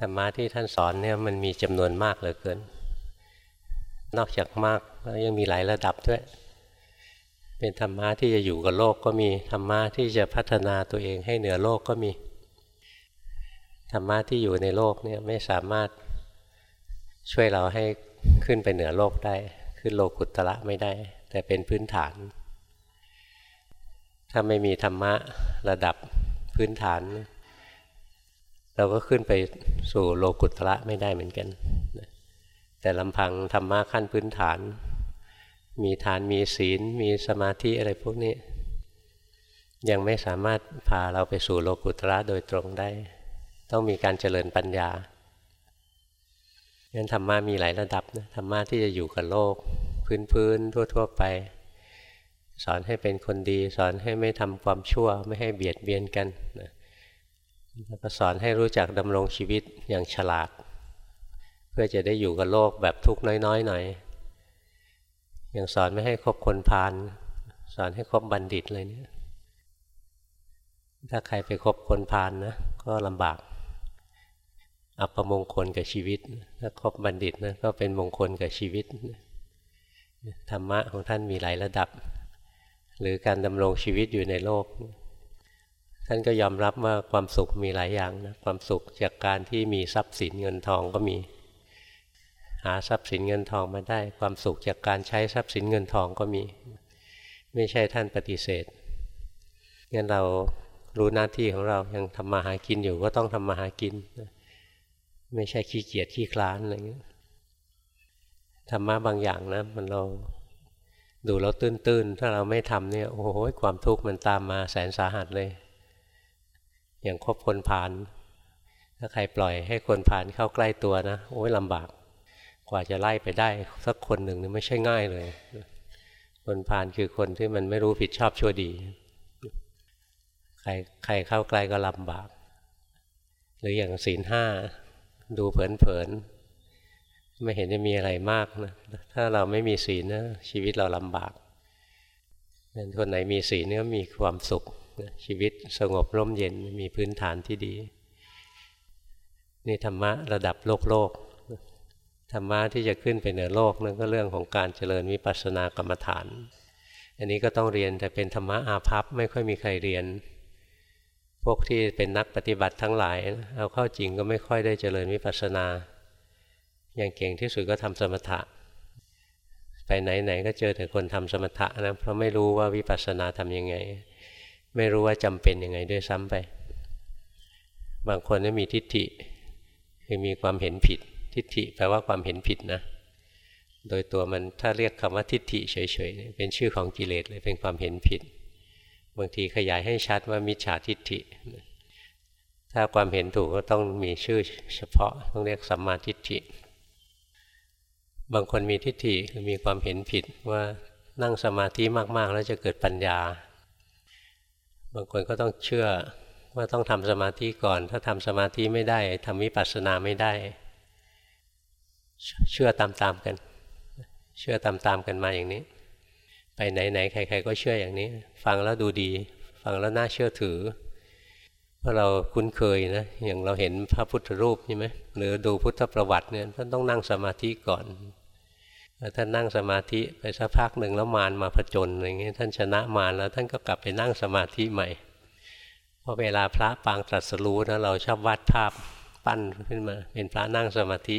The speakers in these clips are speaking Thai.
ธรรมะที่ท่านสอนเนี่ยมันมีจำนวนมากเหลือเกิน นอกจากมากแล้วยังมีหลายระดับด้วย เป็นธรรมะที่จะอยู่กับโลกก็มีธรรมะที่จะพัฒนาตัวเองให้เหนือโลกก็มีธรรมะที่อยู่ในโลกเนี่ยไม่สามารถช่วยเราให้ขึ้นไปเหนือโลกได้ ขึ้นโลกุตระไม่ได้ แต่เป็นพื้นฐาน ถ้าไม่มีธรรมะระดับพื้นฐาน เราก็ขึ้นไปสู่โลกุตระไม่ได้เหมือนกัน แต่ลำพังธรรมะขั้นพื้นฐาน มีฐานมีศีล มีสมาธิอะไรพวกนี้ ยังไม่สามารถพาเราไปสู่โลกุตระโดยตรงได้ ต้องมีการเจริญปัญญางั้นธรรมะมีหลายระดับนะธรรมะที่จะอยู่กับโลก พื้นๆทั่ว ๆ ไป สอนให้เป็นคนดี สอนให้ไม่ทำความชั่วไม่ให้เบียดเบียนกันนะ ก็สอนให้รู้จักดำรงชีวิตอย่างฉลาด เพื่อจะได้อยู่กับโลกแบบทุกน้อยๆหน่อยอย่างสอนไม่ให้คบคนพาลสอนให้คบบัณฑิตเลยเนี่ย ถ้าใครไปคบคนพาลนนะก็ลำบาก อัปมงคลกับชีวิต ถ้าคบบัณฑิตนะก็เป็นมงคลกับชีวิตธรรมะของท่านมีหลายระดับ หรือการดำรงชีวิตอยู่ในโลก ท่านก็ยอมรับว่าความสุขมีหลายอย่างนะความสุขจากการที่มีทรัพย์สินเงินทองก็มี หาทรัพย์สินเงินทองมาได้ ความสุขจากการใช้ทรัพย์สินเงินทองก็มี ไม่ใช่ท่านปฏิเสธงั้นเรารู้หน้าที่ของเรายังทำมาหากินอยู่ก็ต้องทำมาหากิน ไม่ใช่ขี้เกียจขี้คลานอะไรเงี้ยธรรมะบางอย่างนะมันเราดูเราตื้นๆ ถ้าเราไม่ทำเนี่ยโอ้โหความทุกข์มันตามมาแสนสาหัสเลย อย่างคบคนผ่านถ้าใครปล่อยให้คนผ่านเข้าใกล้ตัวนะโอ้ยลำบาก กว่าจะไล่ไปได้สักคนหนึ่งนี่ไม่ใช่ง่ายเลย คนผ่านคือคนที่มันไม่รู้ผิดชอบชั่วดี ใครใครเข้าใกล้ก็ลำบาก หรืออย่างศีลห้าดูเผินๆไม่เห็นจะมีอะไรมากนะถ้าเราไม่มีศีลนะชีวิตเราลำบากคนไหนมีศีลก็มีความสุข ชีวิตสงบร่มเย็นมีพื้นฐานที่ดี นี่ธรรมะระดับโลกโลกธรรมะที่จะขึ้นไปเหนือโลกนั่นก็เรื่องของการเจริญวิปัสสนากรรมฐาน อันนี้ก็ต้องเรียนแต่เป็นธรรมะอาภัพไม่ค่อยมีใครเรียน พวกที่เป็นนักปฏิบัติทั้งหลายเอาเข้าจริงก็ไม่ค่อยได้เจริญวิปัสสนา อย่างเก่งที่สุดก็ทำสมถะ ไปไหนๆก็เจอแต่คนทำสมถะนะเพราะไม่รู้ว่าวิปัสสนาทำยังไง ไม่รู้ว่าจำเป็นยังไงด้วยซ้ำไป บางคนก็มีทิฏฐิ คือมีความเห็นผิด ทิฏฐิแปลว่าความเห็นผิดนะ โดยตัวมันถ้าเรียกคำว่าทิฏฐิเฉยๆเป็นชื่อของกิเลสเลยเป็นความเห็นผิด บางทีขยายให้ชัดว่ามิจฉาทิฏฐิ ถ้าความเห็นถูกก็ต้องมีชื่อเฉพาะต้องเรียกสัมมาทิฏฐิ บางคนมีทิฏฐิคือมีความเห็นผิดว่านั่งสมาธิมากๆ แล้วจะเกิดปัญญา บางคนก็ต้องเชื่อว่าต้องทำสมาธิก่อน ถ้าทำสมาธิไม่ได้ทำวิปัสสนาไม่ได้ เชื่อตามๆกัน เชื่อตามๆกันมาอย่างนี้ ไปไหนๆใครๆก็เชื่ออย่างนี้ ฟังแล้วดูดี ฟังแล้วน่าเชื่อถือเพราะเราคุ้นเคยนะอย่างเราเห็นพระพุทธรูปใช่ไหมหรือดูพุทธประวัติเนี่ยท่านต้องนั่งสมาธิก่อน ท่านนั่งสมาธิไปสักพักหนึ่งแล้วมารมาผจญอย่างเงี้ท่านชนะมารแล้วท่านก็กลับไปนั่งสมาธิใหม่เพราะเวลาพระปางตรัสรู้นะเราชอบวาดภาพปั้นขึ้นมา เป็นพระนั่งสมาธิ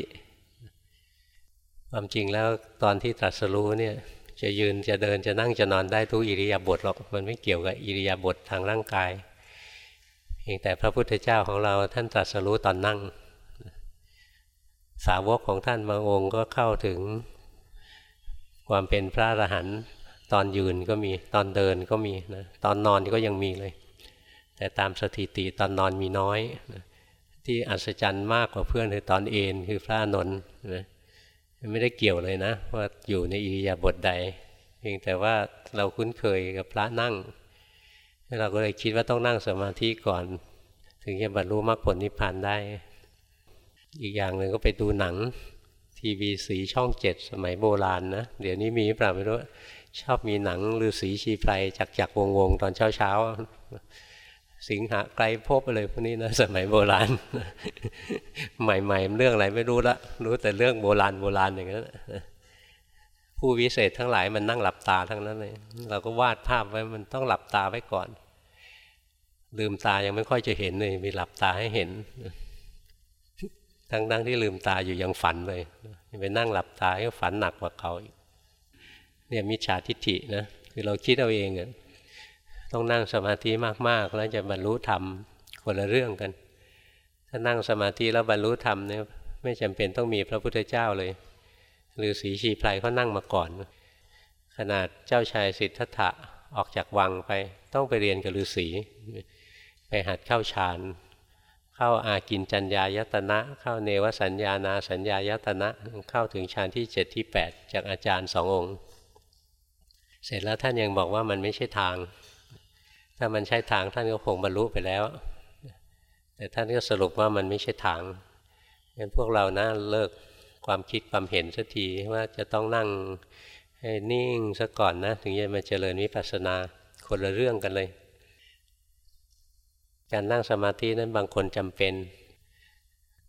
ความจริงแล้วตอนที่ตรัสรู้เนี่ยจะยืนจะเดินจะนั่งจะนอนได้ทุกอิริยาบถหรอกมันไม่เกี่ยวกับอิริยาบถทางร่างกายเพียงแต่พระพุทธเจ้าของเราท่านตรัสรู้ตอนนั่ง สาวกของท่านบางองค์ก็เข้าถึง ความเป็นพระอรหันต์ตอนยืนก็มีตอนเดินก็มีนะตอนนอนก็ยังมีเลย แต่ตามสถิติตอนนอนมีน้อยนะที่อัศจรรย์มากกว่าเพื่อนคือตอนเอนคือพระนนท์นะไม่ได้เกี่ยวเลยนะ ว่าอยู่ในอิริยาบถใด เพียงแต่ว่าเราคุ้นเคยกับพระนั่ง เราก็เลยคิดว่าต้องนั่งสมาธิก่อน ถึงจะบรรลุมรรคผลนิพพานได้ อีกอย่างหนึ่งก็ไปดูหนัง ทีวีสีช่องเจ็ดสมัยโบราณนะเดี๋ยวนี้มีเปล่าไม่รู้ชอบมีหนังฤาษีชีไพรจักจักวงวงตอนเช้าเช้าสิงหาไกลพบอะไรพวกนี้นะสมัยโบราณ ใหม่ๆเรื่องอะไรไม่รู้ละรู้แต่เรื่องโบราณโบราณอย่างนั้นผู้วิเศษทั้งหลายมันนั่งหลับตาทั้งนั้นเลยเราก็วาดภาพไว้มันต้องหลับตาไว้ก่อน ลืมตายังไม่ค่อยจะเห็นเลยมีหลับตาให้เห็น ทั้งนั่งที่ลืมตาอยู่ยังฝันเลยไปนั่งหลับตาให้ฝันหนักกว่าเขาเนี่ยมิจฉาทิฏฐินะคือเราคิดเอาเองอะต้องนั่งสมาธิมากๆ แล้วจะบรรลุธรรมคนละเรื่องกัน ถ้านั่งสมาธิแล้วบรรลุธรรมเนี่ยไม่จำเป็นต้องมีพระพุทธเจ้าเลยหรือสีชีไพรเขานั่งมาก่อน ขนาดเจ้าชายสิทธัตถะออกจากวังไป ต้องไปเรียนกับฤาษีไปหัดเข้าฌาน เข้าอากินจัญญายตนะ เข้าเนวสัญญานาสัญญายตนะ เข้าถึงฌานที่ 7 ที่ 8 จากอาจารย์สององค์ เสร็จแล้วท่านยังบอกว่ามันไม่ใช่ทาง ถ้ามันใช่ทางท่านก็คงบรรลุไปแล้ว แต่ท่านก็สรุปว่ามันไม่ใช่ทางงั้นพวกเรานะเลิกความคิดความเห็นสักทีว่าจะต้องนั่งให้นิ่งซะก่อนนะ ถึงจะมาเจริญวิปัสสนาคนละเรื่องกันเลย การนั่งสมาธินั้นบางคนจำเป็น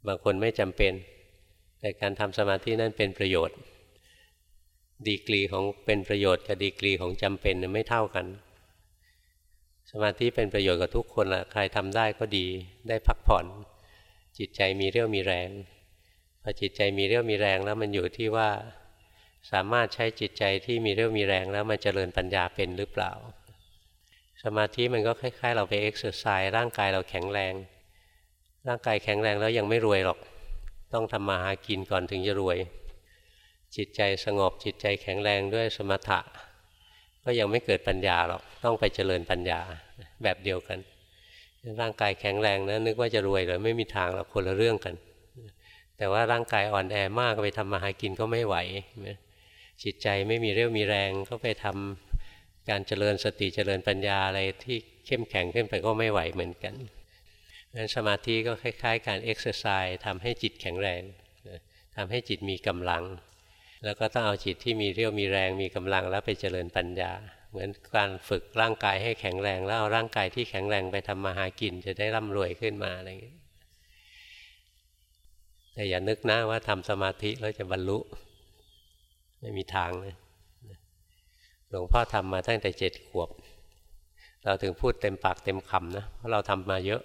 บางคนไม่จำเป็น แต่การทำสมาธินั้นเป็นประโยชน์ ดีกรีของเป็นประโยชน์กับดีกรีของจำเป็นไม่เท่ากัน สมาธิเป็นประโยชน์กับทุกคนละใครทำได้ก็ดีได้พักผ่อน จิตใจมีเรี่ยวมีแรงพอจิตใจมีเรี่ยวมีแรงแล้วมันอยู่ที่ว่า สามารถใช้จิตใจที่มีเรี่ยวมีแรงแล้วมันจเจริญปัญญาเป็นหรือเปล่า สมาธิมันก็คล้ายๆ เราไปเอ็กซ์ไซส์ร่างกายเราแข็งแรง ร่างกายแข็งแรงแล้วยังไม่รวยหรอก ต้องทำมาหากินก่อนถึงจะรวย จิตใจสงบจิตใจแข็งแรงด้วยสมถะ ก็ยังไม่เกิดปัญญาหรอก ต้องไปเจริญปัญญาแบบเดียวกัน ร่างกายแข็งแรงนะนึกว่าจะรวยเลยไม่มีทางหรอกคนละเรื่องกัน แต่ว่าร่างกายอ่อนแอมากไปทำมาหากินก็ไม่ไหวจิตใจไม่มีเรี่ยวมีแรงก็ไปทำ การเจริญสติเจริญปัญญาอะไรที่เข้มแข็งขึ้นไปก็ไม่ไหวเหมือนกันนั้นสมาธิก็คล้าย ๆ การเอ็กซ์ไซส์ทำให้จิตแข็งแรงทำให้จิตมีกำลัง แล้วก็ต้องเอาจิตที่มีเรี่ยวมีแรงมีกำลังแล้วไปเจริญปัญญา เหมือนการฝึกร่างกายให้แข็งแรง แล้วเอาร่างกายที่แข็งแรงไปทำมาหากินจะได้ร่ำรวยขึ้นมาอะไรอย่างนี้แต่อย่านึกนะว่าทำสมาธิแล้วจะบรรลุ ไม่มีทางเลย หลวงพ่อทำมาตั้งแต่เจ็ดขวบ เราถึงพูดเต็มปากเต็มคำนะเพราะเราทำมาเยอะ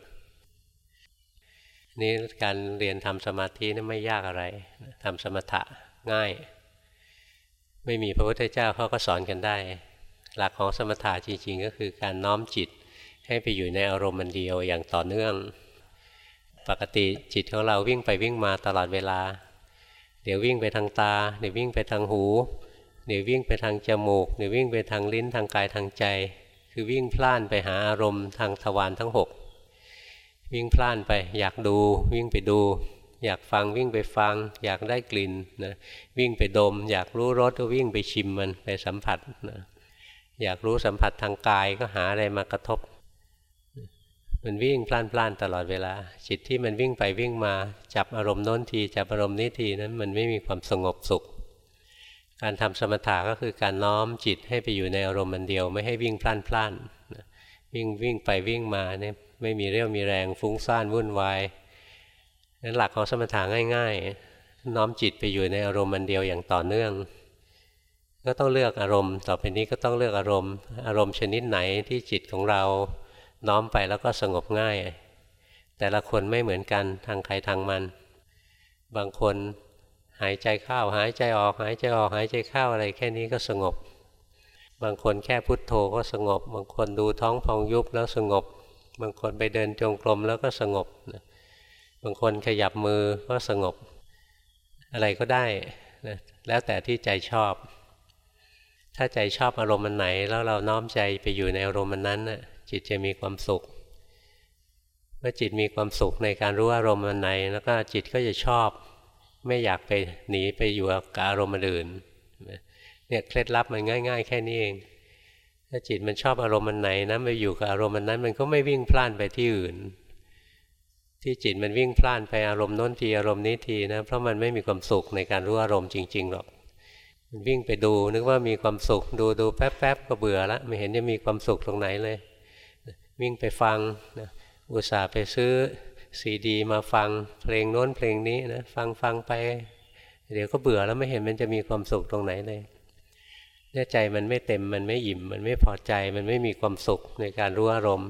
นี่การเรียนทำสมาธินี่ไม่ยากอะไรทำสมถะง่าย ไม่มีพระพุทธเจ้าเขาก็สอนกันได้ หลักของสมถะจริงๆ ก็คือการน้อมจิตให้ไปอยู่ในอารมณ์มันเดียวอย่างต่อเนื่อง ปกติจิตของเราวิ่งไปวิ่งมาตลอดเวลา เดี๋ยววิ่งไปทางตา เดี๋ยววิ่งไปทางหู เดี๋ยววิ่งไปทางจมูกเดี๋ยววิ่งไปทางลิ้นทางกายทางใจ คือวิ่งพล่านไปหาอารมณ์ทางทวารทั้งหกวิ่งพล่านไป อยากดู วิ่งไปดู อยากฟังวิ่งไปฟัง อยากได้กลิ่นนะวิ่งไปดม อยากรู้รสก็วิ่งไปชิมมันไปสัมผัสนะอยากรู้สัมผัสทางกายก็หาอะไรมากระทบ มันวิ่งพล่านพล่านตลอดเวลา จิตที่มันวิ่งไปวิ่งมาจับอารมณ์โน้นทีจับอารมณ์นี้ทีนั้นมันไม่มีความสงบสุข การทำสมถะก็คือการน้อมจิตให้ไปอยู่ในอารมณ์มันเดียว ไม่ให้วิ่งพล่านพล่านวิ่งวิ่งไปวิ่งมาเนี่ยไม่มีเรี่ยวมีแรงฟุ้งซ่านวุ่นวายนั้นหลักของสมถะง่าย ๆ น้อมจิตไปอยู่ในอารมณ์มันเดียวอย่างต่อเนื่อง ก็ต้องเลือกอารมณ์ ต่อไปนี้ก็ต้องเลือกอารมณ์ อารมณ์ชนิดไหนที่จิตของเราน้อมไปแล้วก็สงบง่าย แต่ละคนไม่เหมือนกันทางใครทางมัน บางคน หายใจเข้าหายใจออกหายใจออกหายใจเข้าอะไรแค่นี้ก็สงบ บางคนแค่พุทโธก็สงบ บางคนดูท้องพองยุบแล้วสงบ บางคนไปเดินจงกรมแล้วก็สงบ บางคนขยับมือก็สงบ อะไรก็ได้นะแล้วแต่ที่ใจชอบ ถ้าใจชอบอารมณ์มันไหน แล้วเราน้อมใจไปอยู่ในอารมณ์มันนั้นนะจิตจะมีความสุขเมื่อจิตมีความสุขในการรู้อารมณ์อันไหน แล้วก็จิตก็จะชอบ ไม่อยากไปหนีไปอยู่กับอารมณ์อื่นเนี่ยเคล็ดลับมันง่าย ๆ แค่นี้เอง ถ้าจิตมันชอบอารมณ์มันไหนนะไปอยู่กับอารมณ์มันนั้น มันก็ไม่วิ่งพล่านไปที่อื่น ที่จิตมันวิ่งพล่านไปอารมณ์โน้นทีอารมณ์นี้ทีนะเพราะมันไม่มีความสุขในการรู้อารมณ์จริงๆหรอกมันวิ่งไปดูนึกว่ามีความสุขดูดูแป๊บๆก็เบื่อละไม่เห็นจะมีความสุขตรงไหนเลย วิ่งไปฟังนะอุตส่าห์ไปซื้อ ซีดีมาฟังเพลงโน้นเพลงนี้นะฟังฟังไป เดี๋ยวก็เบื่อแล้วไม่เห็นมันจะมีความสุขตรงไหนเลยเนี่ยใจมันไม่เต็มมันไม่อิ่ม มันไม่พอใจมันไม่มีความสุขในการรู้อารมณ์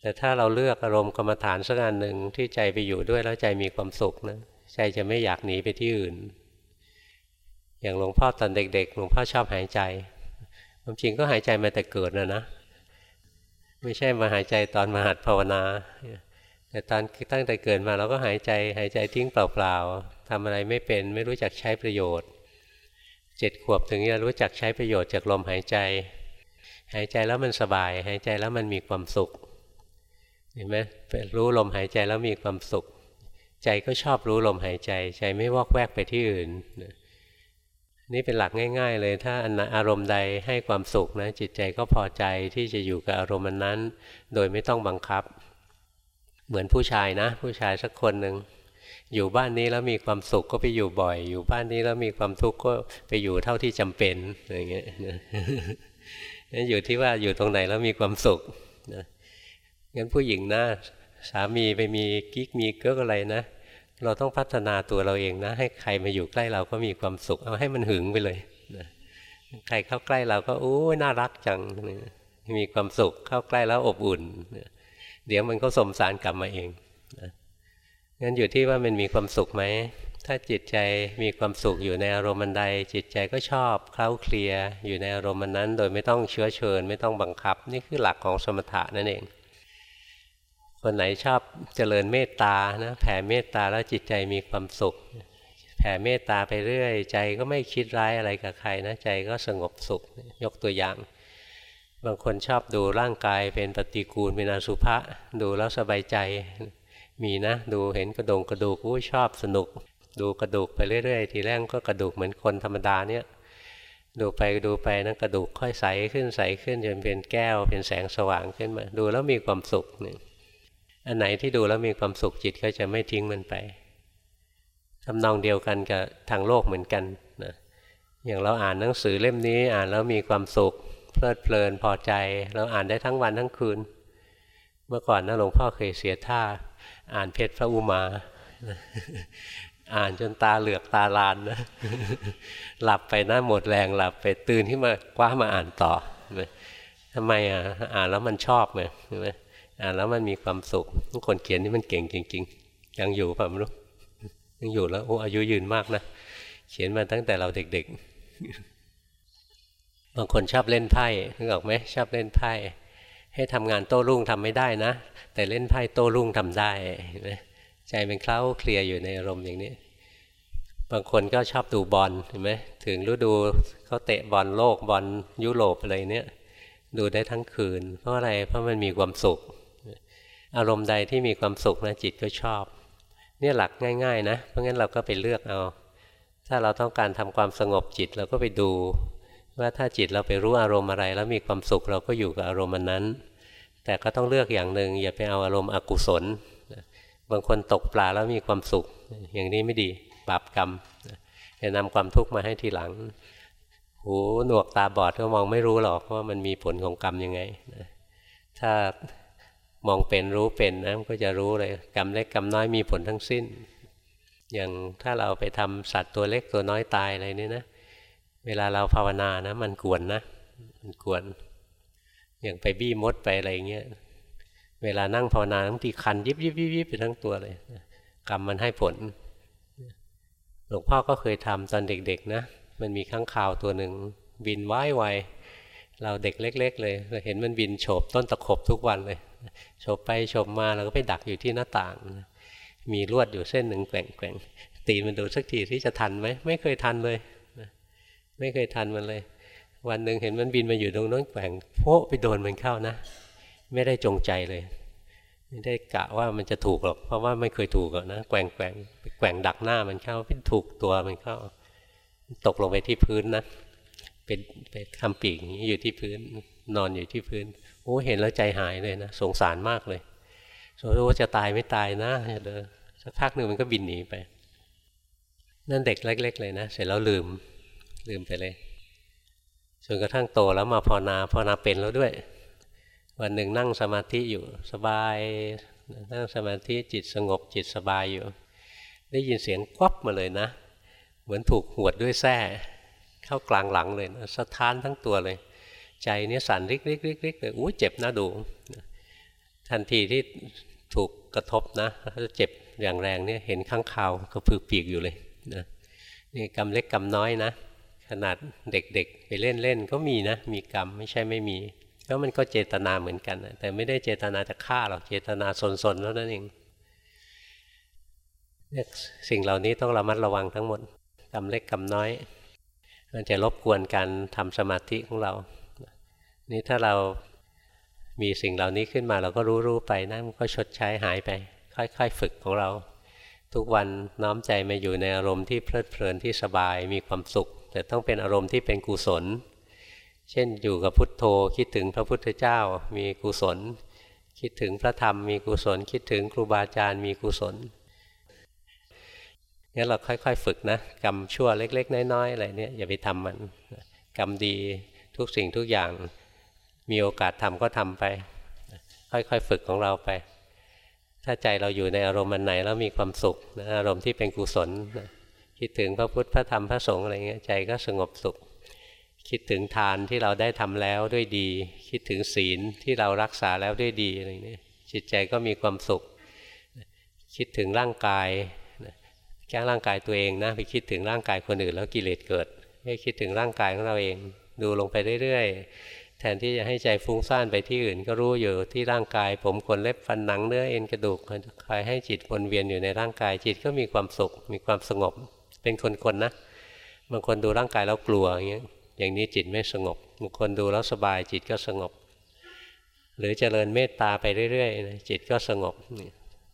แต่ถ้าเราเลือกอารมณ์กรรมฐานสักอันหนึ่งที่ใจไปอยู่ด้วยแล้วใจมีความสุขนะใจจะไม่อยากหนีไปที่อื่น อย่างหลวงพ่อตอนเด็กๆหลวงพ่อชอบหายใจความจริงก็หายใจมาแต่เกิดนะนะ ไม่ใช่มาหายใจตอนมาหัดภาวนา แต่ตอนตั้งแต่เกิดมาเราก็หายใจหายใจทิ้งเปล่าๆทำอะไรไม่เป็นไม่รู้จักใช้ประโยชน์เจ็ดขวบถึงจะรู้จักใช้ประโยชน์จากลมหายใจ หายใจแล้วมันสบาย หายใจแล้วมันมีความสุขเห็นไหมรู้ลมหายใจแล้วมีความสุข ใจก็ชอบรู้ลมหายใจ ใจไม่วอกแวกไปที่อื่น นี่เป็นหลักง่าย ๆ เลย ถ้าอารมณ์ใดให้ความสุขนะจิตใจก็พอใจที่จะอยู่กับอารมณ์นั้น โดยไม่ต้องบังคับ เหมือนผู้ชายนะ ผู้ชายสักคนหนึ่งอยู่บ้านนี้แล้วมีความสุขก็ไปอยู่บ่อย อยู่บ้านนี้แล้วมีความทุกข์ก็ไปอยู่เท่าที่จำเป็นอย่างเงี้ยนั่นอยู่ที่ว่าอยู่ตรงไหนแล้วมีความสุขนะงั้นผู้หญิงนะสามีไปมีกิ๊กมีเกิ๊กอะไรนะ เราต้องพัฒนาตัวเราเองนะ ให้ใครมาอยู่ใกล้เราก็มีความสุข เอาให้มันหึงไปเลยนะใครเข้าใกล้เราก็โอ้ยน่ารักจัง มีความสุขเข้าใกล้แล้วอบอุ่น เดี๋ยวมันก็สมสารกลับมาเองนะงั้นอยู่ที่ว่ามันมีความสุขไหม ถ้าจิตใจมีความสุขอยู่ในอารมณ์ใด จิตใจก็ชอบเคล้าเคลียอยู่ในอารมณ์นั้น โดยไม่ต้องเชื้อเชิญ ไม่ต้องบังคับ นี่คือหลักของสมถะนั่นเอง คนไหนชอบเจริญเมตตานะแผ่เมตตาแล้วจิตใจมีความสุข แผ่เมตตาไปเรื่อย ใจก็ไม่คิดร้ายอะไรกับใครนะใจก็สงบสุขยกตัวอย่าง บางคนชอบดูร่างกายเป็นปฏิกูลเป็นอสุภะดูแล้วสบายใจมีนะ ดูเห็นกระดงกระดูกอู้ชอบสนุก ดูกระดูกไปเรื่อยๆ ทีแรกก็กระดูกเหมือนคนธรรมดาเนี่ยดูไปดูไปนะกระดูกค่อยใสขึ้นใสขึ้นจนเป็นแก้วเป็นแสงสว่างขึ้นมา ดูแล้วมีความสุขเนี่ยอันไหนที่ดูแล้วมีความสุขจิตก็จะไม่ทิ้งมันไปทำนองเดียวกันกับทางโลกเหมือนกันนะอย่างเราอ่านหนังสือเล่มนี้อ่านแล้วมีความสุข เพลิดเพลินพอใจ เราอ่านได้ทั้งวันทั้งคืน เมื่อก่อนนะหลวงพ่อเคยเสียท่า อ่านเพชรพระอุมา อ่านจนตาเหลือกตาลานนะหลับไปนะหมดแรงหลับไปตื่นที่มาคว้ามาอ่านต่อทำไมอะอ่านแล้วมันชอบไงใช่ไหมอ่านแล้วมันมีความสุขทุกคนเขียนนี่มันเก่งจริง ๆ ยังอยู่ป่ะไม่รู้ยังอยู่แล้วโอ้อายุยืนมากนะ เขียนมาตั้งแต่เราเด็กๆ บางคนชอบเล่นไพ่นึกออกไหมชอบเล่นไพ่ ให้ทำงานโต้รุ่งทำไม่ได้นะ แต่เล่นไพ่โต้รุ่งทำได้นไหมใจเป็นเคล้าเคลียร์อยู่ในอารมณ์อย่างนี้ บางคนก็ชอบดูบอลเห็นไหมถึงฤดูเขาเตะบอลโลกบอลยุโรปอะไรเนี้ยดูได้ทั้งคืน เพราะอะไรเพราะมันมีความสุข อารมณ์ใดที่มีความสุขนะจิตก็ชอบ เนี่ยหลักง่าย ๆ นะ เพราะงั้นเราก็ไปเลือกเอา ถ้าเราต้องการทำความสงบจิตเราก็ไปดู ว่าถ้าจิตเราไปรู้อารมณ์อะไร แล้วมีความสุขเราก็อยู่กับอารมณ์นั้น แต่ก็ต้องเลือกอย่างหนึ่งอย่าไปเอาอารมณ์อกุศล บางคนตกปลาแล้วมีความสุข อย่างนี้ไม่ดีบาปกรรมจะนำความทุกข์มาให้ทีหลัง หูหนวกตาบอดก็มองไม่รู้หรอกว่ามันมีผลของกรรมยังไงถ้ามองเป็นรู้เป็นนะก็จะรู้เลยกรรมเล็กกรรมน้อยมีผลทั้งสิ้น อย่างถ้าเราไปทำสัตว์ตัวเล็กตัวน้อยตายอะไรนี่นะ เวลาเราภาวนานะ มันกวนนะมันกวนอย่างไปบี้มดไปอะไรเงี้ยเวลานั่งภาวนาบางทีคันยิบยิบยิบยิบไปทั้งตัวเลยกรรมมันให้ผล หลวงพ่อก็เคยทำตอนเด็กๆนะ มันมีข้างข่าวตัวหนึ่งบินว่ายไวเราเด็กเล็ก ๆ เลยเราเห็นมันบินโฉบต้นตะขบทุกวันเลยโฉบไปโฉบมาเราก็ไปดักอยู่ที่หน้าต่าง มีลวดอยู่เส้นหนึ่งแกว่งแกว่งตีมันดูสักทีที่จะทันไหมไม่เคยทันเลย ไม่เคยทันมันเลย วันหนึ่งเห็นมันบินมาอยู่ตรงนั้นแกว่งโผไปโดนมันเข้านะ ไม่ได้จงใจเลย ไม่ได้กะว่ามันจะถูกหรอก เพราะว่าไม่เคยถูกนะแกว่งแกว่งแกว่งดักหน้ามันเข้าเป็นถูกตัวมันเข้า ตกลงไปที่พื้นนะเป็นเป็นคำปีกอย่างนี้อยู่ที่พื้นนอนอยู่ที่พื้นโอ้เห็นแล้วใจหายเลยนะสงสารมากเลยสมมติว่าจะตายไม่ตายนะเดินสักพักหนึ่งมันก็บินหนีไป นั่นเด็กเล็ก ๆ เลยนะ เสร็จแล้วลืม ลืมไปเลยจนกระทั่งโตแล้วมาภาวนาภาวนาเป็นแล้วด้วย วันหนึ่งนั่งสมาธิอยู่สบาย นั่งสมาธิจิตสงบจิตสบายอยู่ ได้ยินเสียงควับมาเลยนะ เหมือนถูกหวดด้วยแส้เข้ากลางหลังเลยนะสะท้านทั้งตัวเลย ใจนี้สั่นริกริกริกริกเลยอู้เจ็บนะดูทันทีที่ถูกกระทบนะเจ็บอย่างแรงเนี่ยเห็นข้างข่าวกระพือปีกอยู่เลยนะนี่กรรมเล็กกรรมน้อยนะ ขนาดเด็กๆ ไปเล่นเล่นก็มีนะ มีกรรมไม่ใช่ไม่มี ก็มันก็เจตนาเหมือนกันนะแต่ไม่ได้เจตนาจะฆ่าหรอกเจตนาสนๆแล้วนั่นเองสิ่งเหล่านี้ต้องระมัดระวังทั้งหมดกรรมเล็กกรรมน้อย มันจะรบกวนการทำสมาธิของเรา นี่ถ้าเรามีสิ่งเหล่านี้ขึ้นมาเราก็รู้รู้ไปนะมันก็ชดใช้หายไป ค่อยๆ ฝึกของเรา ทุกวันน้อมใจมาอยู่ในอารมณ์ที่เพลิดเพลินที่สบายมีความสุข แต่ต้องเป็นอารมณ์ที่เป็นกุศล เช่นอยู่กับพุทโธคิดถึงพระพุทธเจ้ามีกุศล คิดถึงพระธรรมมีกุศล คิดถึงครูบาอาจารย์มีกุศลงั้นเราค่อย ๆ ฝึกนะกรรมชั่วเล็ก ๆ น้อยๆอะไรเนี่ยอย่าไปทำมันกรรมดีทุกสิ่งทุกอย่างมีโอกาสทำก็ทำไป ค่อยๆฝึกของเราไป ถ้าใจเราอยู่ในอารมณ์มันไหนแล้วมีความสุขนะอารมณ์ที่เป็นกุศลนะ คิดถึงพระพุทธพระธรรมพระสงฆ์อะไรเงี้ยใจก็สงบสุข คิดถึงทานที่เราได้ทำแล้วด้วยดี คิดถึงศีลที่เรารักษาแล้วด้วยดีอะไรเงี้ยจิตใจก็มีความสุข คิดถึงร่างกายแก้ร่างกายตัวเองนะไปคิดถึงร่างกายคนอื่นแล้วกิเลสเกิดให้คิดถึงร่างกายของเราเอง ดูลงไปเรื่อยๆ แทนที่จะให้ใจฟุ้งซ่านไปที่อื่น ก็รู้อยู่ที่ร่างกาย ผมขนเล็บฟันหนังเนื้อเอ็นกระดูกคอยให้จิตวนเวียนอยู่ในร่างกายจิตก็มีความสุขมีความสงบ เป็นคนๆนะ บางคนดูร่างกายแล้วกลัวอย่างเงี้ย อย่างนี้จิตไม่สงบ บางคนดูแล้วสบายจิตก็สงบ หรือเจริญเมตตาไปเรื่อยๆจิตก็สงบ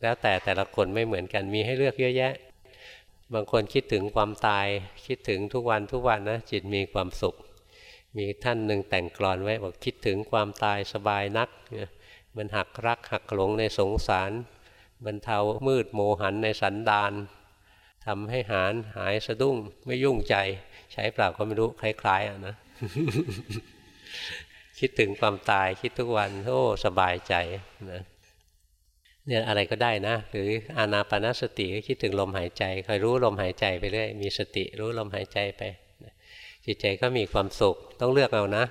แล้วแต่แต่ละคนไม่เหมือนกัน มีให้เลือกเยอะแยะ บางคนคิดถึงความตาย คิดถึงทุกวันทุกวันนะ จิตมีความสุข มีท่านหนึ่งแต่งกลอนไว้บอกคิดถึงความตายสบายนัก มันหักรักหักหลงในสงสารบรรเทามืดโมหันในสันดาน ทำให้หานหายสะดุ้ง ไม่ยุ่งใจ ใช้เปล่าก็ไม่รู้คล้ายๆอะนะ คิดถึงความตายคิดทุกวันโอ้สบายใจนะเนี่ยอะไรก็ได้นะ หรืออานาปาสติก็คิดถึงลมหายใจคอยรู้ลมหายใจไปเรื่อยมีสติรู้ลมหายใจไป จิตใจก็มีความสุขต้องเลือกเอานะ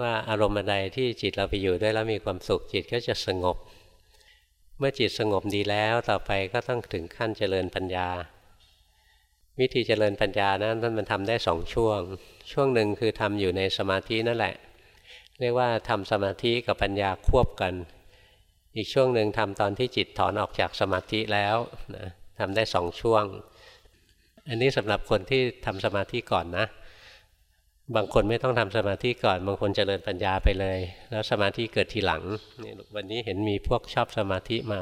ว่าอารมณ์ใดที่จิตเราไปอยู่ด้วยแล้วมีความสุขจิตก็จะสงบ เมื่อจิตสงบดีแล้วต่อไปก็ต้องถึงขั้นเจริญปัญญา วิธีเจริญปัญญานะนั้นมันทำได้สองช่วง ช่วงหนึ่งคือทำอยู่ในสมาธินั่นแหละ เรียกว่าทำสมาธิกับปัญญาควบกัน อีกช่วงหนึ่งทำตอนที่จิตถอนออกจากสมาธิแล้วนะทำได้สองช่วง อันนี้สำหรับคนที่ทำสมาธิก่อนนะบางคนไม่ต้องทำสมาธิก่อน บางคนเจริญปัญญาไปเลย แล้วสมาธิเกิดทีหลังนี่วันนี้เห็นมีพวกชอบสมาธิมา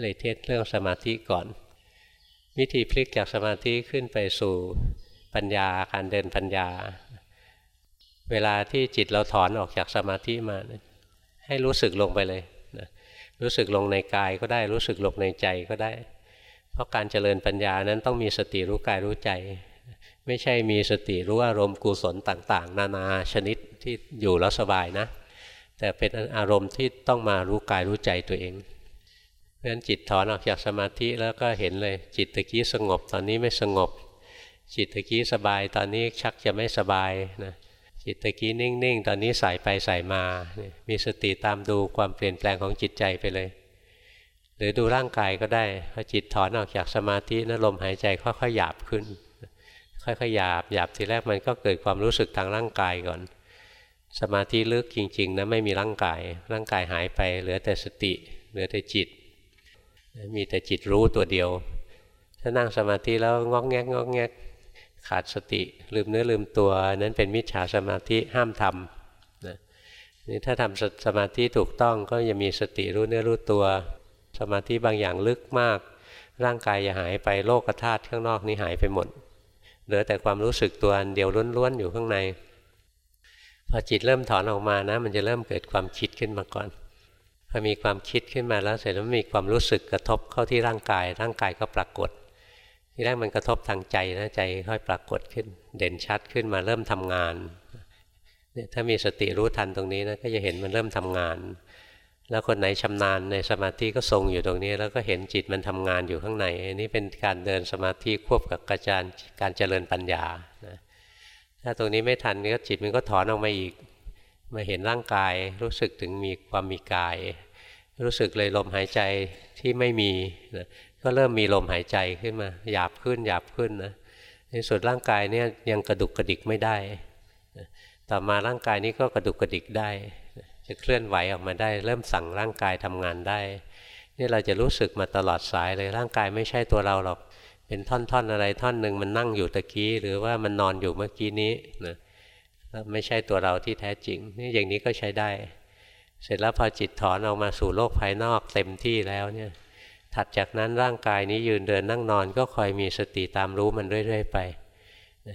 เลยเทศเรื่องสมาธิก่อน วิธีพลิกจากสมาธิขึ้นไปสู่ปัญญาการเดินปัญญา เวลาที่จิตเราถอนออกจากสมาธิมา ให้รู้สึกลงไปเลยรู้สึกลงในกายก็ได้รู้สึกลงในใจก็ได้ เพราะการเจริญปัญญานั้นต้องมีสติรู้กายรู้ใจ ไม่ใช่มีสติรู้อารมณ์กุศลต่าง ๆ นานาชนิดที่อยู่แล้วสบายนะ แต่เป็นอารมณ์ที่ต้องมารู้กายรู้ใจตัวเอง เพราะฉะนั้นจิตถอนออกจากสมาธิแล้วก็เห็นเลยจิตตะกี้สงบตอนนี้ไม่สงบ จิตตะกี้สบายตอนนี้ชักจะไม่สบายนะจิตตะกี้นิ่งๆ ตอนนี้ใส่ไปใส่มา มีสติตามดูความเปลี่ยนแปลงของจิตใจไปเลย หรือดูร่างกายก็ได้พอจิตถอนออกจากสมาธินะลมหายใจค่อยๆหยาบขึ้น ค่อยๆหยาบหยาบทีแรกมันก็เกิดความรู้สึกทางร่างกายก่อน สมาธิลึกจริงๆนะไม่มีร่างกาย ร่างกายหายไปเหลือแต่สติ เหลือแต่จิต มีแต่จิตรู้ตัวเดียว ถ้านั่งสมาธิแล้วงอกแงกงอกแงกขาดสติลืมเนื้อลืมตัวนั้นเป็นมิจฉาสมาธิห้ามทำนะนี่ถ้าทำสมาธิถูกต้องก็จะมีสติรู้เนื้อรู้ตัว สมาธิบางอย่างลึกมาก ร่างกายจะหายไปโลกธาตุข้างนอกนี้หายไปหมดเหลือแต่ความรู้สึกตัวเดียวล้วนๆอยู่ข้างใน พอจิตเริ่มถอนออกมานะ มันจะเริ่มเกิดความคิดขึ้นมาก่อน พอมีความคิดขึ้นมาแล้วเสร็จแล้วมีความรู้สึกกระทบเข้าที่ร่างกาย ร่างกายก็ปรากฏ ทีแรกมันกระทบทางใจนะใจค่อยปรากฏขึ้น เด่นชัดขึ้นมาเริ่มทำงานเนี่ยถ้ามีสติรู้ทันตรงนี้นะก็จะเห็นมันเริ่มทำงาน แล้วคนไหนชำนาญในสมาธิก็ทรงอยู่ตรงนี้ แล้วก็เห็นจิตมันทำงานอยู่ข้างในอันนี้เป็นการเดินสมาธิควบกับกระจารการเจริญปัญญานะถ้าตรงนี้ไม่ทันก็จิตมันก็ถอนออกมาอีก มาเห็นร่างกายรู้สึกถึงมีความมีกาย รู้สึกเลยลมหายใจที่ไม่มีนะก็เริ่มมีลมหายใจขึ้นมา หยาบขึ้นหยาบขึ้นนะในสุดร่างกายเนี่ยยังกระดุกกระดิกไม่ได้ ต่อมาร่างกายนี้ก็กระดุกกระดิกได้ จะเคลื่อนไหวออกมาได้ เริ่มสั่งร่างกายทำงานได้ นี่เราจะรู้สึกมาตลอดสายเลยร่างกายไม่ใช่ตัวเราหรอก เป็นท่อนๆอะไรท่อนหนึ่งมันนั่งอยู่ตะกี้ หรือว่ามันนอนอยู่เมื่อกี้นี้นะ ไม่ใช่ตัวเราที่แท้จริง นี่อย่างนี้ก็ใช้ได้ เสร็จแล้วพอจิตถอนออกมาสู่โลกภายนอกเต็มที่แล้วเนี่ย ถัดจากนั้นร่างกายนี้ยืนเดินนั่งนอนก็คอยมีสติตามรู้มันเรื่อยๆไป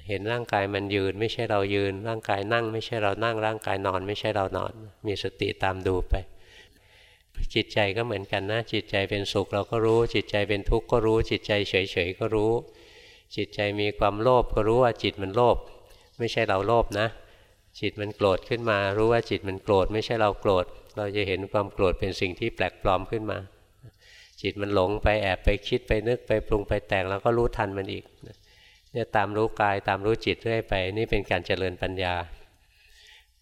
เห็นร่างกายมันยืนไม่ใช่เรายืน ร่างกายนั่ง ไม่ใช่เรานั่ง ร่างกายนอน ไม่ใช่เรานอน มีสติตามดูไป จิตใจก็เหมือนกันนะ จิตใจเป็นสุขเราก็รู้ จิตใจเป็นทุกข์ก็รู้ จิตใจเฉยๆก็รู้ จิตใจมีความโลภก็รู้ว่าจิตมันโลภไม่ใช่เราโลภนะ จิตมันโกรธขึ้นมา รู้ว่าจิตมันโกรธไม่ใช่เราโกรธ เราจะเห็นความโกรธเป็นสิ่งที่แปลกปลอมขึ้นมา จิตมันหลงไปแอบไปคิดไปนึกไปปรุงไปแต่งแล้วก็รู้ทันมันอีกเนี่ยตามรู้กายตามรู้จิตเรื่อยไป นี่เป็นการเจริญปัญญา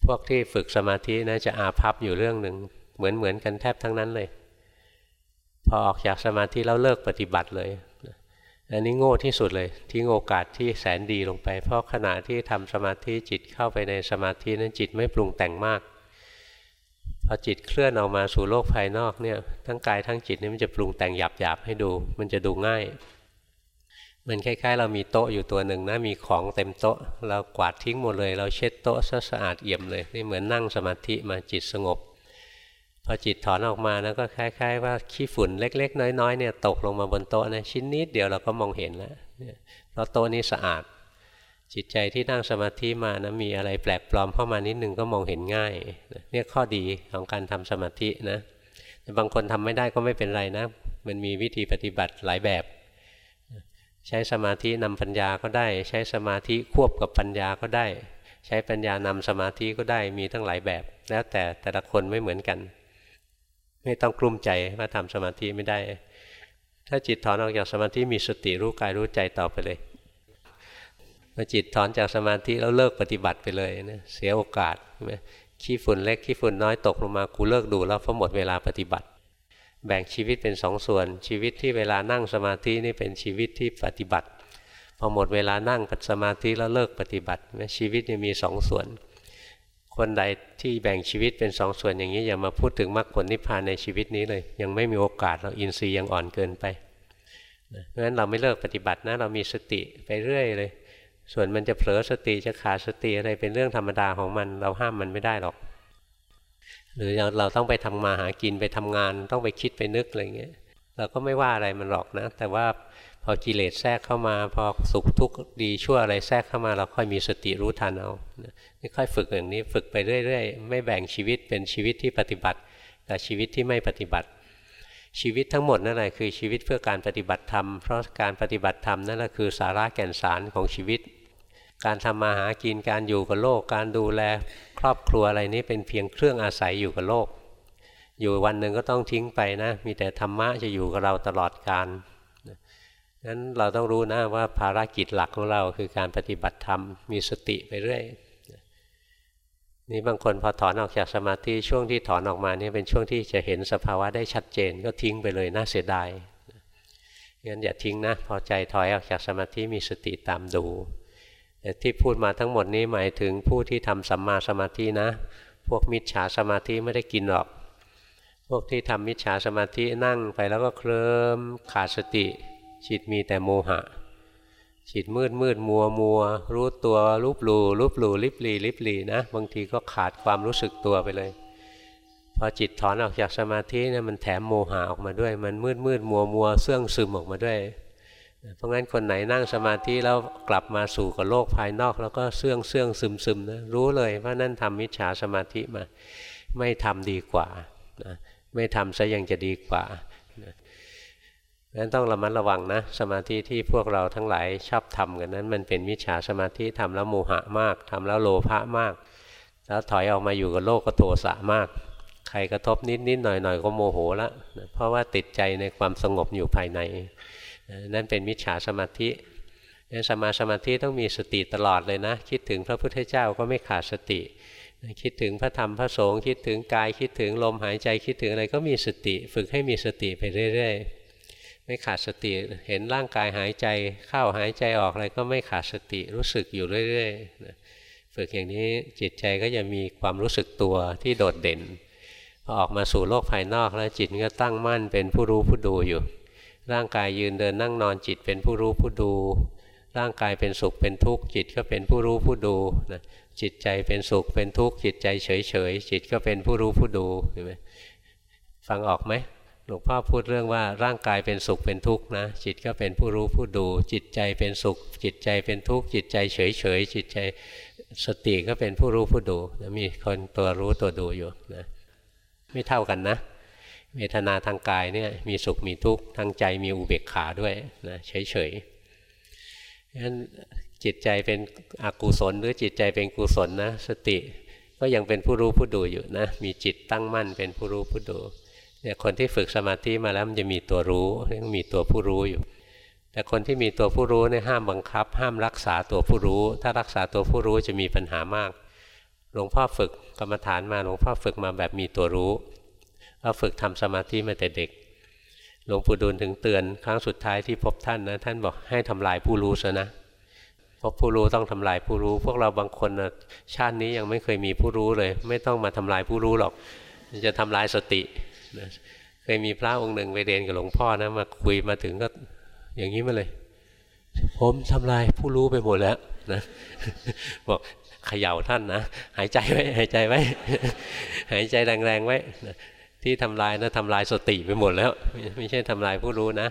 พวกที่ฝึกสมาธินะจะอาภัพอยู่เรื่องหนึ่งเหมือนเหมือนกันแทบทั้งนั้นเลย พอออกจากสมาธิแล้วเลิกปฏิบัติเลย อันนี้โง่ที่สุดเลยทิ้งโอกาสที่แสนดีลงไป เพราะขณะที่ทำสมาธิจิตเข้าไปในสมาธินั้นจิตไม่ปรุงแต่งมากพอจิตเคลื่อนออกมาสู่โลกภายนอกเนี่ยทั้งกายทั้งจิตนี่มันจะปรุงแต่งหยาบๆให้ดู มันจะดูง่าย มันคล้ายๆ เรามีโต๊ะอยู่ตัวหนึ่งนะมีของเต็มโต๊ะ เรากวาดทิ้งหมดเลย เราเช็ดโต๊ะซะสะอาดเอี่ยมเลยนี่เหมือนนั่งสมาธิมาจิตสงบ พอจิตถอนออกมานะก็คล้าย ๆ ว่าขี้ฝุ่นเล็ก ๆ น้อยๆเนี่ยตกลงมาบนโต๊ะนะชิ้นนิดเดียวเราก็มองเห็นแล้วเพราะโต๊ะนี้สะอาด จิตใจที่นั่งสมาธิมานะมีอะไรแปลกปลอมเข้ามานิดนึงก็มองเห็นง่ายเนี่ยข้อดีของการทำสมาธินะแต่บางคนทำไม่ได้ก็ไม่เป็นไรนะ มันมีวิธีปฏิบัติหลายแบบ ใช้สมาธินำปัญญาก็ได้ ใช้สมาธิควบกับปัญญาก็ได้ ใช้ปัญญานำสมาธิก็ได้มีทั้งหลายแบบ แล้วแต่แต่ละคนไม่เหมือนกัน ไม่ต้องกลุ้มใจว่าทำสมาธิไม่ได้ ถ้าจิตถอนออกจากสมาธิมีสติรู้กายรู้ใจต่อไปเลยพอจิตถอนจากสมาธิแล้วเลิกปฏิบัติไปเลยนะเสียโอกาสขี้ฝุ่นเล็กขี้ฝุ่นน้อยตกลงมากูเลิกดูแล้วเพราะหมดเวลาปฏิบัติ แบ่งชีวิตเป็นสองส่วน ชีวิตที่เวลานั่งสมาธินี่เป็นชีวิตที่ปฏิบัติ พอหมดเวลานั่งสมาธิแล้วเลิกปฏิบัติชีวิตจะมีสองส่วน คนใดที่แบ่งชีวิตเป็นสองส่วนอย่างนี้อย่ามาพูดถึงมรรคผลนิพพานในชีวิตนี้เลย ยังไม่มีโอกาสเราอินทรีย์ยังอ่อนเกินไปเพราะฉะนั้นเราไม่เลิกปฏิบัตินะเรามีสติไปเรื่อยเลย ส่วนมันจะเผลอสติจะขาดสติอะไรเป็นเรื่องธรรมดาของมันเราห้ามมันไม่ได้หรอก หรือเราต้องไปทำมาหากินไปทำงานต้องไปคิดไปนึกอะไรเงี้ยเราก็ไม่ว่าอะไรมันหรอกนะ แต่ว่าพอกิเลสแทรกเข้ามา พอสุขทุกข์ดีชั่วอะไรแทรกเข้ามา เราค่อยมีสติรู้ทันเอา ค่อยฝึกอย่างนี้ฝึกไปเรื่อยๆ ไม่แบ่งชีวิตเป็นชีวิตที่ปฏิบัติกับชีวิตที่ไม่ปฏิบัติ ชีวิตทั้งหมดนั่นแหละคือชีวิตเพื่อการปฏิบัติธรรม เพราะการปฏิบัติธรรมนั่นแหละคือสาระแก่นสารของชีวิต การทำมาหากินการอยู่กับโลก การดูแลครอบครัวอะไรนี้เป็นเพียงเครื่องอาศัยอยู่กับโลก อยู่วันหนึ่งก็ต้องทิ้งไปนะ มีแต่ธรรมะจะอยู่กับเราตลอดกาลนั้นเราต้องรู้นะว่าภารกิจหลักของเราคือการปฏิบัติธรรมมีสติไปเรื่อย นี่บางคนพอถอนออกจากสมาธิช่วงที่ถอนออกมานี่เป็นช่วงที่จะเห็นสภาวะได้ชัดเจนก็ทิ้งไปเลยน่าเสียดายงั้นอย่าทิ้งนะ พอใจถอยออกจากสมาธิมีสติตามดูแต่ที่พูดมาทั้งหมดนี้หมายถึงผู้ที่ทำสัมมาสมาธินะ พวกมิจฉาสมาธิไม่ได้กินหรอก พวกที่ทำมิจฉาสมาธินั่งไปแล้วก็เคลิ้มขาดสติจิตมีแต่โมหะ จิตมืดมืดมัวมัวรู้ตัวรูปลูรูปลูลิบลีลิบลีนะบางทีก็ขาดความรู้สึกตัวไปเลย พอจิตถอนออกจากสมาธิเนี่ยมันแถมโมหะออกมาด้วย มันมืดมืดมัวมัวเสื่องซึมออกมาด้วย เพราะงั้นคนไหนนั่งสมาธิแล้วกลับมาสู่กับโลกภายนอก แล้วก็เสื่องเสื่องซึมซึมนะรู้เลยว่านั่นทำมิจฉาสมาธิมา ไม่ทำดีกว่านะไม่ทำซะยังจะดีกว่า นั้นต้องระมัดระวังนะ สมาธิที่พวกเราทั้งหลายชอบทำกันนั้น มันเป็นมิจฉาสมาธิทำแล้วโมหะมากทำแล้วโลภะมาก แล้วถอยออกมาอยู่กับโลกก็โทสะมาก ใครกระทบนิดนิดหน่อยหน่อยก็โมโหละเพราะว่าติดใจในความสงบอยู่ภายใน นั่นเป็นมิจฉาสมาธินสมาสมาธิต้องมีสติตลอดเลยนะ คิดถึงพระพุทธเจ้าก็ไม่ขาดสติ คิดถึงพระธรรมพระสงฆ์คิดถึงกายคิดถึงลมหายใจคิดถึงอะไรก็มีสติ ฝึกให้มีสติไปเรื่อย ๆ ไม่ขาดสติเห็นร่างกายหายใจเข้าหายใจออกอะไรก็ไม่ขาดสติรู้สึกอยู่เรื่อยๆฝึกอย่างนี้จิตใจก็จะมีความรู้สึกตัวที่โดดเด่นพอออกมาสู่โลกภายนอกแล้วจิตก็ตั้งมั่นเป็นผู้รู้ผู้ดูอยู่ ร่างกายยืนเดินนั่งนอนจิตเป็นผู้รู้ผู้ดู ร่างกายเป็นสุขเป็นทุกข์จิตก็เป็นผู้รู้ผู้ดูนะจิตใจเป็นสุขเป็นทุกข์จิตใจเฉยเฉยจิตก็เป็นผู้รู้ผู้ดูเห็นไหมฟังออกไหม หลวงพ่อพูดเรื่องว่าร่างกายเป็นสุขเป็นทุกข์นะ จิตก็เป็นผู้รู้ผู้ดู จิตใจเป็นสุข จิตใจเป็นทุกข์จิตใจเฉยเฉยจิตใจสติก็เป็นผู้รู้ผู้ดูมีคนตัวรู้ตัวดูอยู่นะไม่เท่ากันนะ เวทนาทางกายเนี่ยมีสุขมีทุกข์ทางใจมีอุเบกขาด้วยนะเฉยเฉยงั้นจิตใจเป็นอกุศลหรือจิตใจเป็นกุศลนะ สติก็ยังเป็นผู้รู้ผู้ดูอยู่นะ มีจิตตั้งมั่นเป็นผู้รู้ผู้ดู เนี่ยคนที่ฝึกสมาธิมาแล้วมันจะมีตัวรู้ยังมีตัวผู้รู้อยู่ แต่คนที่มีตัวผู้รู้เนี่ยห้ามบังคับ ห้ามรักษาตัวผู้รู้ ถ้ารักษาตัวผู้รู้จะมีปัญหามาก หลวงพ่อฝึกกรรมฐานมาหลวงพ่อฝึกมาแบบมีตัวรู้ก็ฝึกทำสมาธิมาแต่เด็กหลวงปู่ดูลถึงเตือนครั้งสุดท้ายที่พบท่านนะท่านบอกให้ทำลายผู้รู้ซะนะเพราะผู้รู้ต้องทำลายผู้รู้ พวกเราบางคนนะชาตินี้ยังไม่เคยมีผู้รู้เลย ไม่ต้องมาทำลายผู้รู้หรอก จะทำลายสติ นะเคยมีพระองค์หนึ่งไปเรียนกับหลวงพ่อนะมาคุยมาถึงก็อย่างนี้มาเลย ผมทำลายผู้รู้ไปหมดแล้วนะบอกเขย่าท่านนะหายใจไว้หายใจไว้ หายใจแรงๆไว้ที่ทำลายนะทำลายสติไปหมดแล้ว ไม่ใช่ทำลายผู้รู้นะ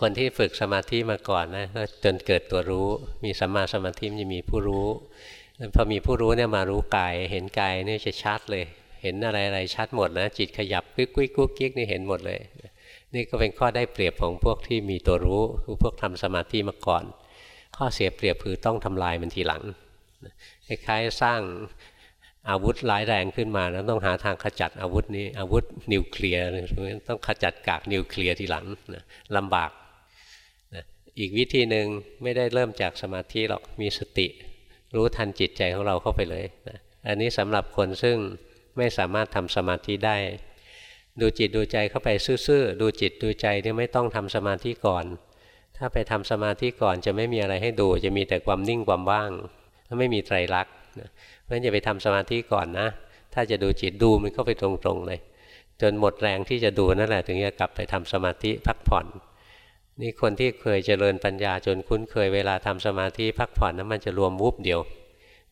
คนที่ฝึกสมาธิมาก่อนนะจนเกิดตัวรู้ มีสัมมาสมาธิมันจะมีผู้รู้พอมีผู้รู้เนี่ยมารู้กาย เห็นกายนี่จะชัดเลย เห็นอะไรอะไรชัดหมดนะจิตขยับกุ๊กกุ๊กกุ๊กกิ๊กนี่เห็นหมดเลย นี่ก็เป็นข้อได้เปรียบของพวกที่มีตัวรู้คือพวกทำสมาธิมาก่อน ข้อเสียเปรียบคือต้องทำลายมันทีหลังคล้ายๆสร้างอาวุธร้ายแรงขึ้นมาแล้วต้องหาทางขจัดอาวุธนี้อาวุธนิวเคลียร์ต้องขจัดกากนิวเคลียร์ทีหลังนะลำบากนะอีกวิธีหนึ่งไม่ได้เริ่มจากสมาธิหรอกมีสติ รู้ทันจิตใจของเราเข้าไปเลยนะอันนี้สำหรับคนซึ่ง ไม่สามารถทำสมาธิได้ ดูจิตดูใจเข้าไปซื่อๆดูจิตดูใจที่ไม่ต้องทำสมาธิก่อน ถ้าไปทำสมาธิก่อนจะไม่มีอะไรให้ดู จะมีแต่ความนิ่งความว่างถ้าไม่มีไตรลักษณ์เพราะฉะนั้นอย่าไปทำสมาธิก่อนนะ ถ้าจะดูจิตดูมันเข้าไปตรงๆเลย จนหมดแรงที่จะดูนั่นแหละถึงจะกลับไปทำสมาธิพักผ่อนนี่คนที่เคยเจริญปัญญาจนคุ้นเคยเวลาทำสมาธิพักผ่อนนั้นมันจะรวมวุบเดียว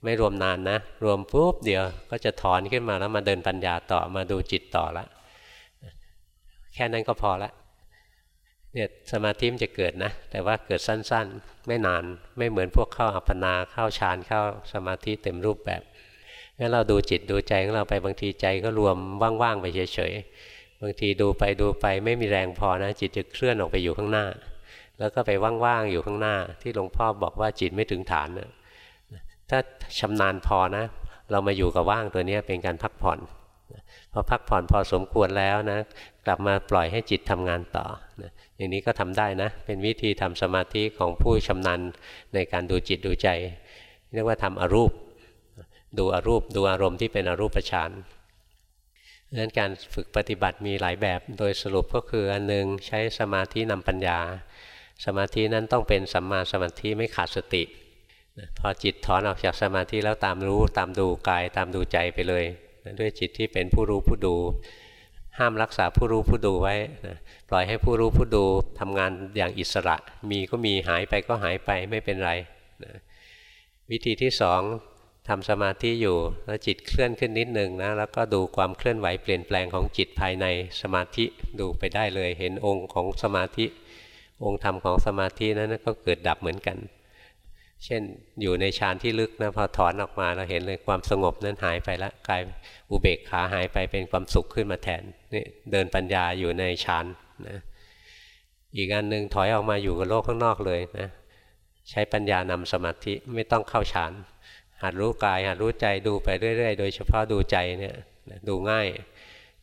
ไม่รวมนานนะ รวมปุ๊บเดี๋ยวก็จะถอนขึ้นมาแล้วมาเดินปัญญาต่อมาดูจิตต่อละ แค่นั้นก็พอละเนี่ยสมาธิมันจะเกิดนะ แต่ว่าเกิดสั้นๆ ไม่นานไม่เหมือนพวกเข้าอัปปนาเข้าฌานเข้าสมาธิเต็มรูปแบบงั้นเราดูจิตดูใจของเราไปบางทีใจก็รวมว่างๆไปเฉยๆบางทีดูไปดูไปไม่มีแรงพอนะ จิตจะเคลื่อนออกไปอยู่ข้างหน้า แล้วก็ไปว่างๆอยู่ข้างหน้า ที่หลวงพ่อบอกว่าจิตไม่ถึงฐานนะ ถ้าชำนาญพอนะ เรามาอยู่กับว่างตัวนี้เป็นการพักผ่อนพอพักผ่อนพอสมควรแล้วนะกลับมาปล่อยให้จิตทำงานต่อนะอย่างนี้ก็ทำได้นะ เป็นวิธีทำสมาธิของผู้ชำนาญในการดูจิตดูใจ เรียกว่าทำอรูป ดูอรูปดูอารมณ์ที่เป็นอรูปฌานดังนั้นการฝึกปฏิบัติมีหลายแบบโดยสรุปก็คืออันหนึ่งใช้สมาธินำปัญญา สมาธินั้นต้องเป็นสัมมาสมาธิไม่ขาดสติ พอจิตถอนออกจากสมาธิแล้วตามรู้ตามดูกายตามดูใจไปเลย ด้วยจิตที่เป็นผู้รู้ผู้ดู ห้ามรักษาผู้รู้ผู้ดูไว้นะปล่อยให้ผู้รู้ผู้ดูทำงานอย่างอิสระ มีก็มีหายไปก็หายไปไม่เป็นไรนะวิธีที่สองทำสมาธิอยู่ แล้วจิตเคลื่อนขึ้นนิดหนึ่งนะแล้วก็ดูความเคลื่อนไหวเปลี่ยนแปลงของจิตภายในสมาธิดูไปได้เลย เห็นองค์ของสมาธิ องค์ธรรมของสมาธินั้นก็เกิดดับเหมือนกัน เช่นอยู่ในฌานที่ลึกนะพอถอนออกมาเราเห็นเลยความสงบนั้นหายไปล้วกลายอุเบกขาหายไปเป็นความสุขขึ้นมาแทนนี่เดินปัญญาอยู่ในฌานนะอีกอันหนึ่งถอยออกมาอยู่กับโลกข้างนอกเลยนะใช้ปัญญานำสมาธิไม่ต้องเข้าฌานหัดรู้กายหัดรู้ใจดูไปเรื่อย ๆ โดยเฉพาะดูใจเนี่ยดูง่าย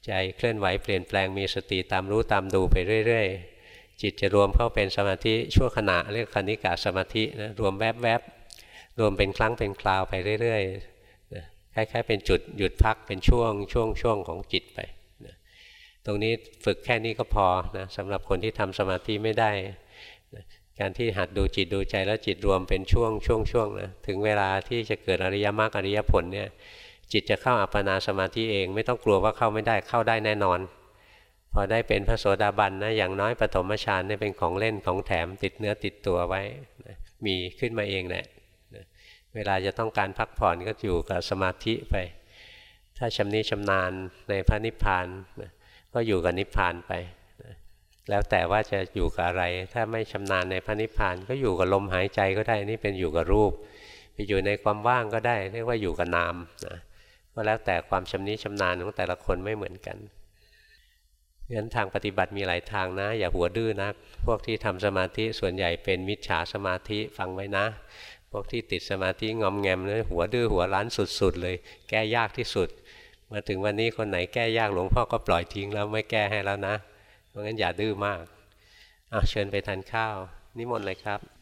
ใจเคลื่อนไหวเปลี่ยนแปลงมีสติตามรู้ตามดูไปเรื่อย ๆ จิตจะรวมเข้าเป็นสมาธิชั่วขณะเรียกคณิกาสมาธินะรวมแวบๆรวมเป็นครั้งเป็นคราวไปเรื่อยๆคล้ายๆ เป็นจุดหยุดพักเป็นช่วงช่วงช่วงของจิตไปนะตรงนี้ฝึกแค่นี้ก็พอนะสำหรับคนที่ทำสมาธิไม่ได้นะการที่หัดดูจิตดูใจแล้วจิตรวมเป็นช่วงช่วงช่วงนะถึงเวลาที่จะเกิดอริยมรรคอริยผลเนี่ยจิตจะเข้าอัปปนาสมาธิเอง ไม่ต้องกลัวว่าเข้าไม่ได้เข้าได้แน่นอน พอได้เป็นพระโสดาบันนะอย่างน้อยปฐมฌานเนี่ยเป็นของเล่นของแถมติดเนื้อติดตัวไว้นะมีขึ้นมาเองแหละนะเวลาจะต้องการพักผ่อนก็อยู่กับสมาธิไป ถ้าชำนิชำนาญในพระนิพพานนะก็อยู่กับนิพพานไปนะแล้วแต่ว่าจะอยู่กับอะไร ถ้าไม่ชำนาญในพระนิพพานก็อยู่กับลมหายใจก็ได้นี่เป็นอยู่กับรูป ไปอยู่ในความว่างก็ได้ เรียกว่าอยู่กับนามนะก็แล้วแต่ความชำนิชำนาญของแต่ละคนไม่เหมือนกัน งั้นทางปฏิบัติมีหลายทางนะ อย่าหัวดื้อนะพวกที่ทำสมาธิส่วนใหญ่เป็นมิจฉาสมาธิฟังไว้นะ พวกที่ติดสมาธิงอมแงมเลยหัวดื้อหัวร้านสุดๆ เลย แก้ยากที่สุด มาถึงวันนี้คนไหนแก้ยากหลวงพ่อก็ปล่อยทิ้งแล้วไม่แก้ให้แล้วนะเพราะงั้นอย่าดื้อมากอะเชิญไปทานข้าว นิมนต์เลยครับ